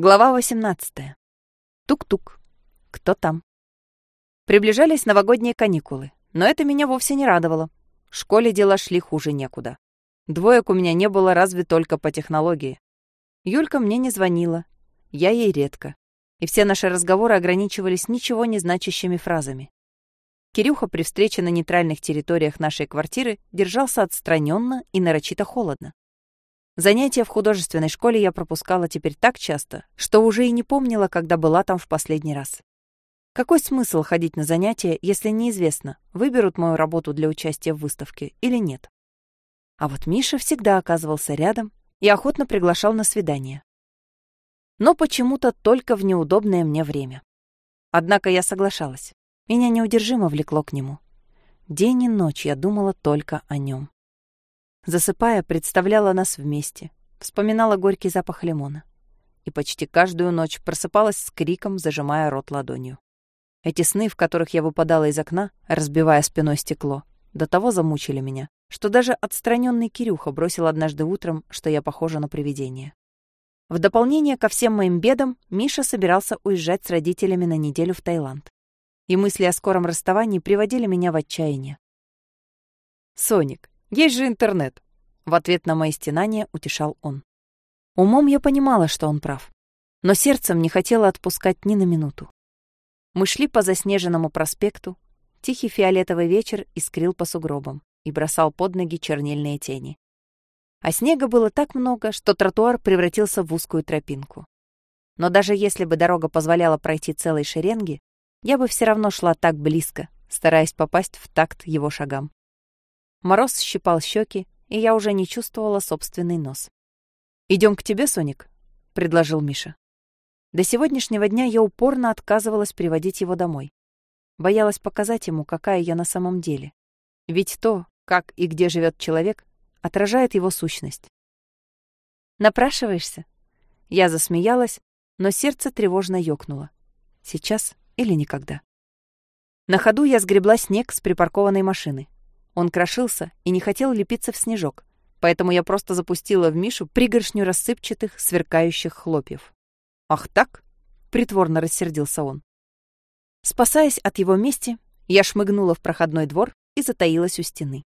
Глава 18. Тук-тук. Кто там? Приближались новогодние каникулы, но это меня вовсе не радовало. В школе дела шли хуже некуда. Двоек у меня не было разве только по технологии. Юлька мне не звонила, я ей редко. И все наши разговоры ограничивались ничего не значащими фразами. Кирюха при встрече на нейтральных территориях нашей квартиры держался отстраненно и нарочито холодно. Занятия в художественной школе я пропускала теперь так часто, что уже и не помнила, когда была там в последний раз. Какой смысл ходить на занятия, если неизвестно, выберут мою работу для участия в выставке или нет? А вот Миша всегда оказывался рядом и охотно приглашал на свидание. Но почему-то только в неудобное мне время. Однако я соглашалась. Меня неудержимо влекло к нему. День и ночь я думала только о нем. Засыпая, представляла нас вместе, вспоминала горький запах лимона. И почти каждую ночь просыпалась с криком, зажимая рот ладонью. Эти сны, в которых я выпадала из окна, разбивая спиной стекло, до того замучили меня, что даже отстраненный Кирюха бросил однажды утром, что я похожа на привидение. В дополнение ко всем моим бедам, Миша собирался уезжать с родителями на неделю в Таиланд. И мысли о скором расставании приводили меня в отчаяние. «Соник, есть же интернет!» В ответ на мои стенания утешал он. Умом я понимала, что он прав, но сердцем не хотела отпускать ни на минуту. Мы шли по заснеженному проспекту, тихий фиолетовый вечер искрил по сугробам и бросал под ноги чернильные тени. А снега было так много, что тротуар превратился в узкую тропинку. Но даже если бы дорога позволяла пройти целой шеренги, я бы все равно шла так близко, стараясь попасть в такт его шагам. Мороз щипал щеки, и я уже не чувствовала собственный нос. Идем к тебе, Соник», — предложил Миша. До сегодняшнего дня я упорно отказывалась приводить его домой. Боялась показать ему, какая я на самом деле. Ведь то, как и где живет человек, отражает его сущность. «Напрашиваешься?» Я засмеялась, но сердце тревожно ёкнуло. Сейчас или никогда. На ходу я сгребла снег с припаркованной машины. Он крошился и не хотел лепиться в снежок, поэтому я просто запустила в Мишу пригоршню рассыпчатых, сверкающих хлопьев. «Ах так?» — притворно рассердился он. Спасаясь от его мести, я шмыгнула в проходной двор и затаилась у стены.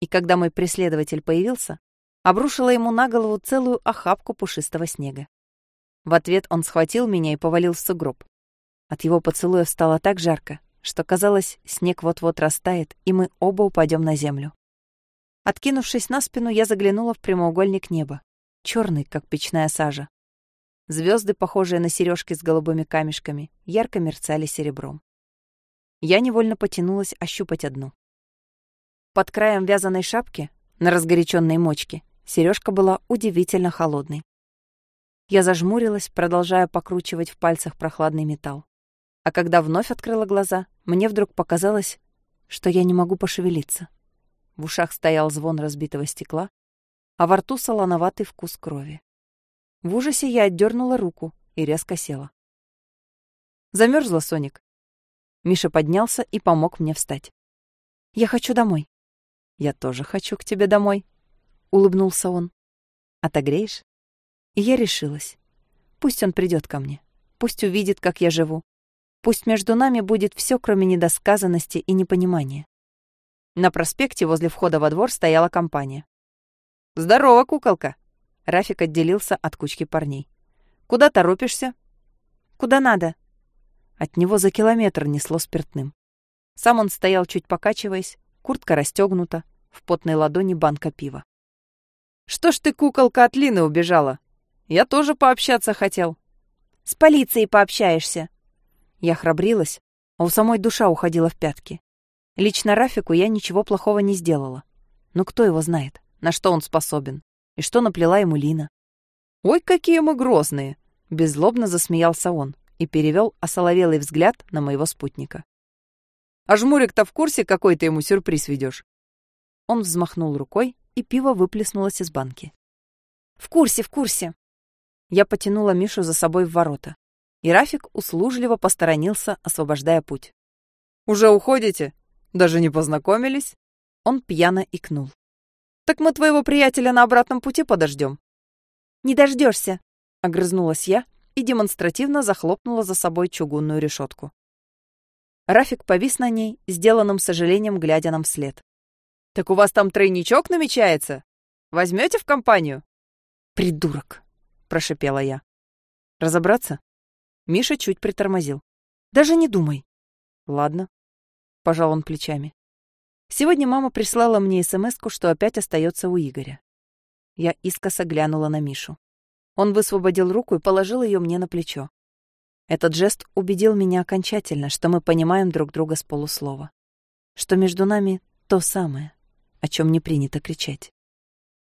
И когда мой преследователь появился, обрушила ему на голову целую охапку пушистого снега. В ответ он схватил меня и повалил в сугроб. От его поцелуя стало так жарко, что казалось, снег вот-вот растает, и мы оба упадем на землю. Откинувшись на спину, я заглянула в прямоугольник неба, черный, как печная сажа. Звезды, похожие на сережки с голубыми камешками, ярко мерцали серебром. Я невольно потянулась ощупать одну. Под краем вязаной шапки, на разгоряченной мочке, сережка была удивительно холодной. Я зажмурилась, продолжая покручивать в пальцах прохладный металл. А когда вновь открыла глаза, мне вдруг показалось, что я не могу пошевелиться. В ушах стоял звон разбитого стекла, а во рту солоноватый вкус крови. В ужасе я отдернула руку и резко села. Замерзла Соник. Миша поднялся и помог мне встать. «Я хочу домой». «Я тоже хочу к тебе домой», — улыбнулся он. «Отогреешь?» И я решилась. Пусть он придет ко мне. Пусть увидит, как я живу. Пусть между нами будет все, кроме недосказанности и непонимания. На проспекте возле входа во двор стояла компания. «Здорово, куколка!» Рафик отделился от кучки парней. «Куда торопишься?» «Куда надо?» От него за километр несло спиртным. Сам он стоял чуть покачиваясь, куртка расстегнута, в потной ладони банка пива. «Что ж ты, куколка, от Лины убежала? Я тоже пообщаться хотел». «С полицией пообщаешься», я храбрилась, а у самой душа уходила в пятки. Лично Рафику я ничего плохого не сделала. Но кто его знает, на что он способен, и что наплела ему Лина. «Ой, какие мы грозные!» — беззлобно засмеялся он и перевел осоловелый взгляд на моего спутника. «А жмурик-то в курсе, какой ты ему сюрприз ведешь? Он взмахнул рукой, и пиво выплеснулось из банки. «В курсе, в курсе!» Я потянула Мишу за собой в ворота и Рафик услужливо посторонился, освобождая путь. «Уже уходите? Даже не познакомились?» Он пьяно икнул. «Так мы твоего приятеля на обратном пути подождем». «Не дождешься, огрызнулась я и демонстративно захлопнула за собой чугунную решетку. Рафик повис на ней, сделанным сожалением, глядя нам вслед. «Так у вас там тройничок намечается? Возьмете в компанию?» «Придурок!» — прошипела я. «Разобраться?» Миша чуть притормозил. «Даже не думай». «Ладно», — пожал он плечами. Сегодня мама прислала мне смс что опять остается у Игоря. Я искоса глянула на Мишу. Он высвободил руку и положил ее мне на плечо. Этот жест убедил меня окончательно, что мы понимаем друг друга с полуслова. Что между нами то самое, о чем не принято кричать.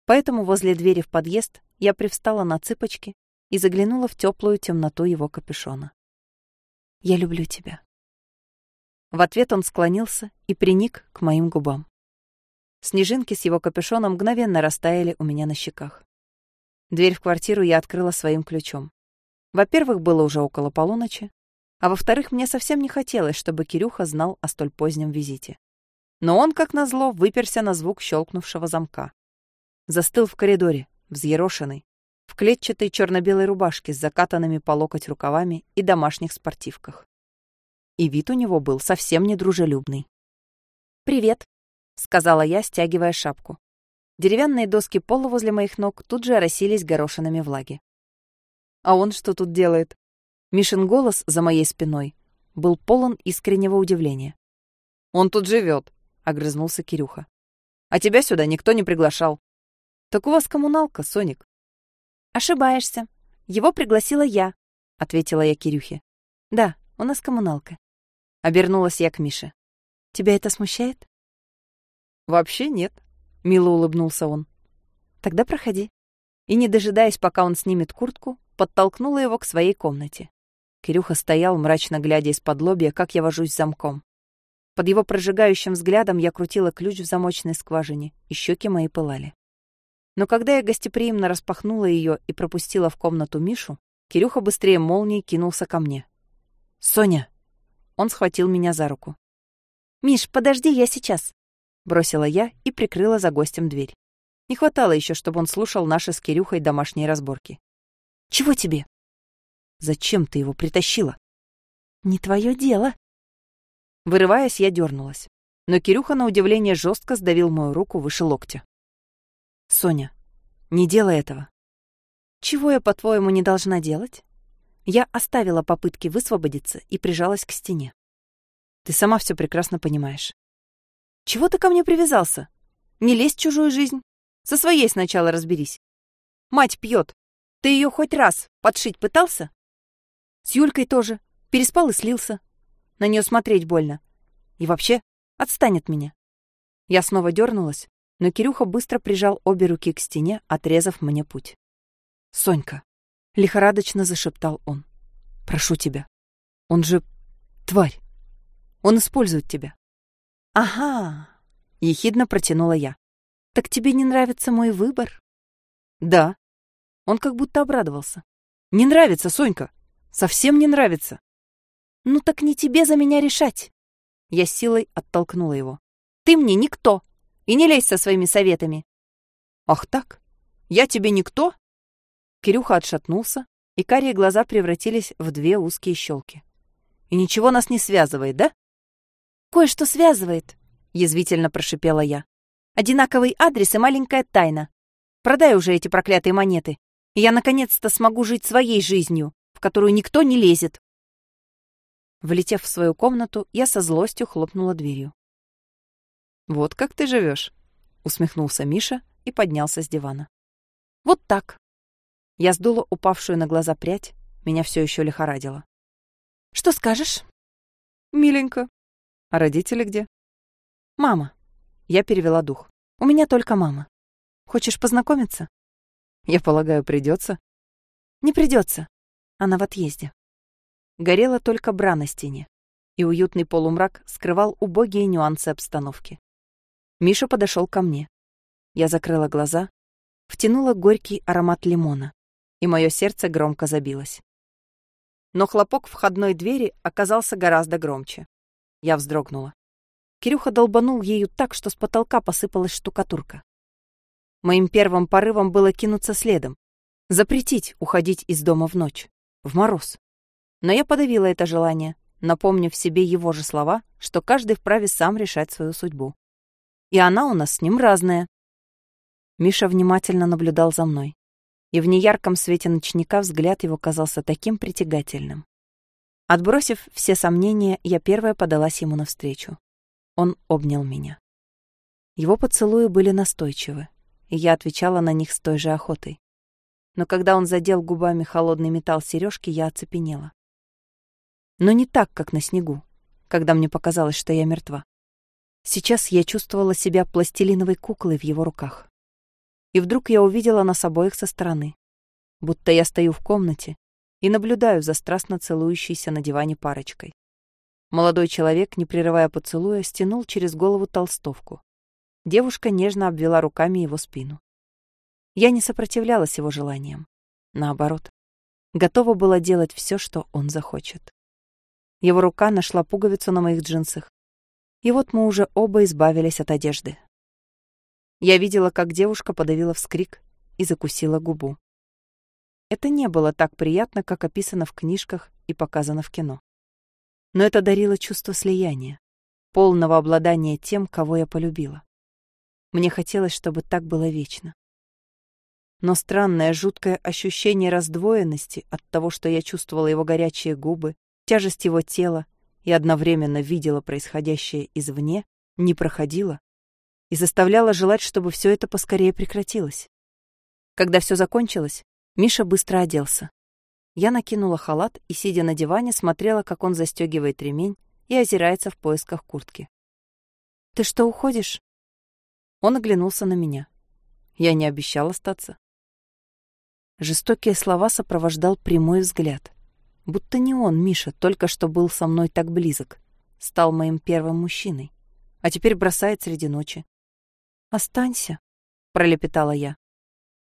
Поэтому возле двери в подъезд я привстала на цыпочки и заглянула в теплую темноту его капюшона. «Я люблю тебя». В ответ он склонился и приник к моим губам. Снежинки с его капюшоном мгновенно растаяли у меня на щеках. Дверь в квартиру я открыла своим ключом. Во-первых, было уже около полуночи, а во-вторых, мне совсем не хотелось, чтобы Кирюха знал о столь позднем визите. Но он, как назло, выперся на звук щелкнувшего замка. Застыл в коридоре, взъерошенный, в клетчатой черно-белой рубашке с закатанными по локоть рукавами и домашних спортивках. И вид у него был совсем недружелюбный. «Привет», — сказала я, стягивая шапку. Деревянные доски пола возле моих ног тут же оросились горошинами влаги. «А он что тут делает?» Мишин голос за моей спиной был полон искреннего удивления. «Он тут живет», — огрызнулся Кирюха. «А тебя сюда никто не приглашал». «Так у вас коммуналка, Соник». «Ошибаешься. Его пригласила я», — ответила я Кирюхе. «Да, у нас коммуналка». Обернулась я к Мише. «Тебя это смущает?» «Вообще нет», — мило улыбнулся он. «Тогда проходи». И, не дожидаясь, пока он снимет куртку, подтолкнула его к своей комнате. Кирюха стоял, мрачно глядя из-под лобья, как я вожусь замком. Под его прожигающим взглядом я крутила ключ в замочной скважине, и щеки мои пылали. Но когда я гостеприимно распахнула ее и пропустила в комнату Мишу, Кирюха быстрее молнии кинулся ко мне. «Соня!» Он схватил меня за руку. «Миш, подожди, я сейчас!» бросила я и прикрыла за гостем дверь. Не хватало еще, чтобы он слушал наши с Кирюхой домашние разборки. «Чего тебе?» «Зачем ты его притащила?» «Не твое дело». Вырываясь, я дернулась. Но Кирюха, на удивление, жестко сдавил мою руку выше локтя. «Соня, не делай этого». «Чего я, по-твоему, не должна делать?» Я оставила попытки высвободиться и прижалась к стене. «Ты сама все прекрасно понимаешь. Чего ты ко мне привязался? Не лезь в чужую жизнь. Со своей сначала разберись. Мать пьет. Ты ее хоть раз подшить пытался? С Юлькой тоже. Переспал и слился. На нее смотреть больно. И вообще, отстань от меня. Я снова дернулась, но Кирюха быстро прижал обе руки к стене, отрезав мне путь. «Сонька», — лихорадочно зашептал он, — «прошу тебя. Он же тварь. Он использует тебя. «Ага», — ехидно протянула я. «Так тебе не нравится мой выбор?» «Да». Он как будто обрадовался. «Не нравится, Сонька. Совсем не нравится». «Ну так не тебе за меня решать». Я силой оттолкнула его. «Ты мне никто. И не лезь со своими советами». «Ах так? Я тебе никто?» Кирюха отшатнулся, и карие глаза превратились в две узкие щелки. «И ничего нас не связывает, да?» «Кое-что связывает», — язвительно прошипела я. «Одинаковый адрес и маленькая тайна. Продай уже эти проклятые монеты, и я наконец-то смогу жить своей жизнью, в которую никто не лезет». Влетев в свою комнату, я со злостью хлопнула дверью. «Вот как ты живешь, усмехнулся Миша и поднялся с дивана. «Вот так». Я сдула упавшую на глаза прядь, меня все еще лихорадило. «Что скажешь?» «Миленько», а родители где? Мама. Я перевела дух. У меня только мама. Хочешь познакомиться? Я полагаю, придется. Не придется. Она в отъезде. Горела только бра на стене, и уютный полумрак скрывал убогие нюансы обстановки. Миша подошел ко мне. Я закрыла глаза, втянула горький аромат лимона, и мое сердце громко забилось. Но хлопок входной двери оказался гораздо громче. Я вздрогнула. Кирюха долбанул ею так, что с потолка посыпалась штукатурка. Моим первым порывом было кинуться следом, запретить уходить из дома в ночь, в мороз. Но я подавила это желание, напомнив себе его же слова, что каждый вправе сам решать свою судьбу. И она у нас с ним разная. Миша внимательно наблюдал за мной, и в неярком свете ночника взгляд его казался таким притягательным. Отбросив все сомнения, я первая подалась ему навстречу. Он обнял меня. Его поцелуи были настойчивы, и я отвечала на них с той же охотой. Но когда он задел губами холодный металл сережки, я оцепенела. Но не так, как на снегу, когда мне показалось, что я мертва. Сейчас я чувствовала себя пластилиновой куклой в его руках. И вдруг я увидела нас обоих со стороны. Будто я стою в комнате и наблюдаю за страстно целующейся на диване парочкой. Молодой человек, не прерывая поцелуя, стянул через голову толстовку. Девушка нежно обвела руками его спину. Я не сопротивлялась его желаниям. Наоборот, готова была делать все, что он захочет. Его рука нашла пуговицу на моих джинсах. И вот мы уже оба избавились от одежды. Я видела, как девушка подавила вскрик и закусила губу. Это не было так приятно, как описано в книжках и показано в кино. Но это дарило чувство слияния, полного обладания тем, кого я полюбила. Мне хотелось, чтобы так было вечно. Но странное, жуткое ощущение раздвоенности от того, что я чувствовала его горячие губы, тяжесть его тела и одновременно видела происходящее извне, не проходила и заставляла желать, чтобы все это поскорее прекратилось. Когда все закончилось, Миша быстро оделся. Я накинула халат и, сидя на диване, смотрела, как он застегивает ремень и озирается в поисках куртки. «Ты что, уходишь?» Он оглянулся на меня. Я не обещал остаться. Жестокие слова сопровождал прямой взгляд. Будто не он, Миша, только что был со мной так близок, стал моим первым мужчиной, а теперь бросает среди ночи. «Останься», — пролепетала я.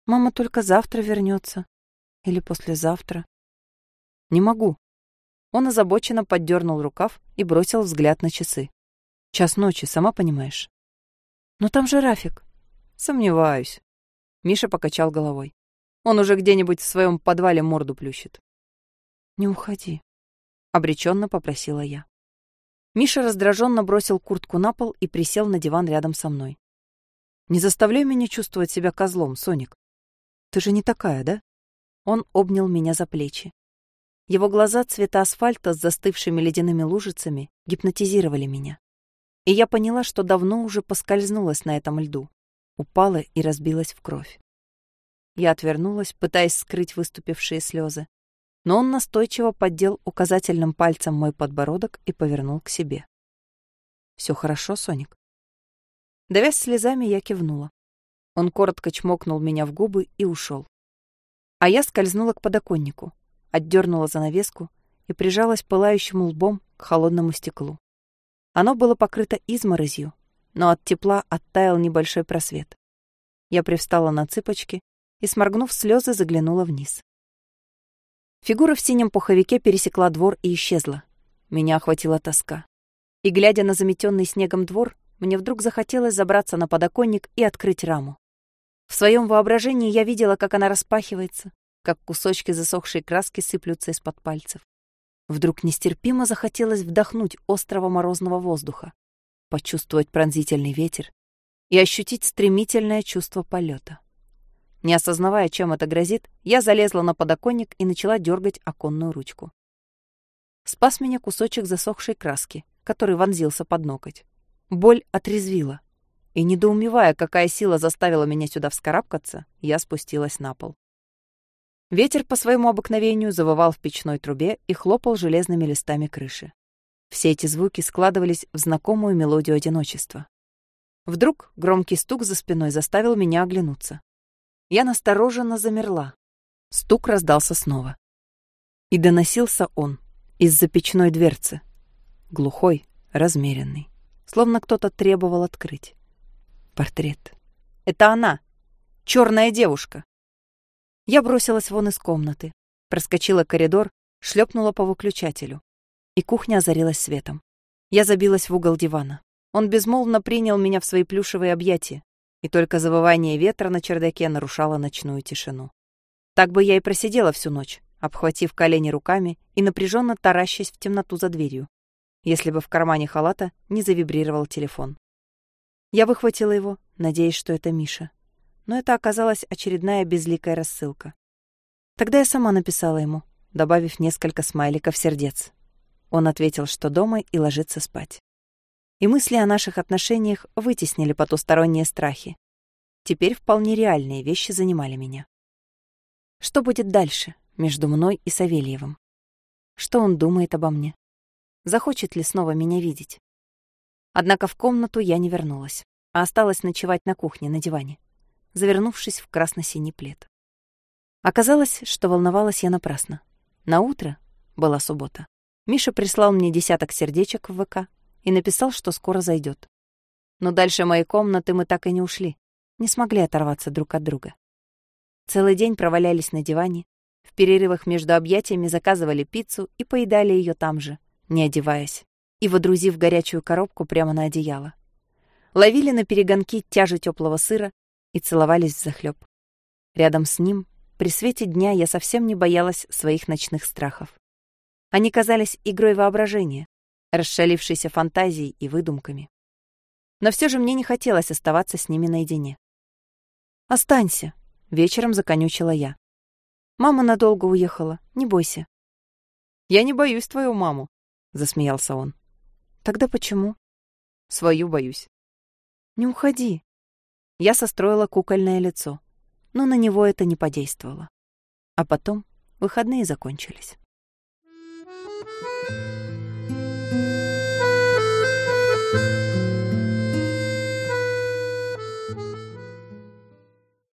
«Мама только завтра вернется. Или послезавтра». «Не могу». Он озабоченно поддернул рукав и бросил взгляд на часы. «Час ночи, сама понимаешь». «Но там же Рафик». «Сомневаюсь». Миша покачал головой. «Он уже где-нибудь в своем подвале морду плющит». «Не уходи», — обреченно попросила я. Миша раздраженно бросил куртку на пол и присел на диван рядом со мной. «Не заставляй меня чувствовать себя козлом, Соник. Ты же не такая, да?» Он обнял меня за плечи. Его глаза цвета асфальта с застывшими ледяными лужицами гипнотизировали меня. И я поняла, что давно уже поскользнулась на этом льду, упала и разбилась в кровь. Я отвернулась, пытаясь скрыть выступившие слезы, но он настойчиво поддел указательным пальцем мой подбородок и повернул к себе. «Все хорошо, Соник?» Давясь слезами, я кивнула. Он коротко чмокнул меня в губы и ушел. А я скользнула к подоконнику, отдернула занавеску и прижалась пылающим лбом к холодному стеклу. Оно было покрыто изморозью, но от тепла оттаял небольшой просвет. Я привстала на цыпочки и, сморгнув слезы, заглянула вниз. Фигура в синем пуховике пересекла двор и исчезла. Меня охватила тоска. И, глядя на заметенный снегом двор, мне вдруг захотелось забраться на подоконник и открыть раму. В своем воображении я видела, как она распахивается, как кусочки засохшей краски сыплются из-под пальцев. Вдруг нестерпимо захотелось вдохнуть острого морозного воздуха, почувствовать пронзительный ветер и ощутить стремительное чувство полета. Не осознавая, чем это грозит, я залезла на подоконник и начала дергать оконную ручку. Спас меня кусочек засохшей краски, который вонзился под ноготь. Боль отрезвила. И, недоумевая, какая сила заставила меня сюда вскарабкаться, я спустилась на пол. Ветер по своему обыкновению завывал в печной трубе и хлопал железными листами крыши. Все эти звуки складывались в знакомую мелодию одиночества. Вдруг громкий стук за спиной заставил меня оглянуться. Я настороженно замерла. Стук раздался снова. И доносился он из-за печной дверцы. Глухой, размеренный. Словно кто-то требовал открыть. Портрет. Это она. черная девушка. Я бросилась вон из комнаты. Проскочила коридор, шлепнула по выключателю. И кухня озарилась светом. Я забилась в угол дивана. Он безмолвно принял меня в свои плюшевые объятия и только завывание ветра на чердаке нарушало ночную тишину. Так бы я и просидела всю ночь, обхватив колени руками и напряженно таращась в темноту за дверью, если бы в кармане халата не завибрировал телефон. Я выхватила его, надеясь, что это Миша. Но это оказалась очередная безликая рассылка. Тогда я сама написала ему, добавив несколько смайликов сердец. Он ответил, что дома и ложится спать. И мысли о наших отношениях вытеснили потусторонние страхи. Теперь вполне реальные вещи занимали меня. Что будет дальше между мной и Савельевым? Что он думает обо мне? Захочет ли снова меня видеть? Однако в комнату я не вернулась, а осталась ночевать на кухне на диване, завернувшись в красно-синий плед. Оказалось, что волновалась я напрасно. На утро, была суббота, Миша прислал мне десяток сердечек в ВК и написал, что скоро зайдет. Но дальше моей комнаты мы так и не ушли, не смогли оторваться друг от друга. Целый день провалялись на диване, в перерывах между объятиями заказывали пиццу и поедали ее там же, не одеваясь, и водрузив горячую коробку прямо на одеяло. Ловили на перегонки тяжу теплого сыра и целовались взахлёб. Рядом с ним при свете дня я совсем не боялась своих ночных страхов. Они казались игрой воображения, расшалившейся фантазией и выдумками. Но все же мне не хотелось оставаться с ними наедине. «Останься», — вечером законючила я. «Мама надолго уехала, не бойся». «Я не боюсь твою маму», — засмеялся он. «Тогда почему?» «Свою боюсь». «Не уходи». Я состроила кукольное лицо но на него это не подействовало. А потом выходные закончились.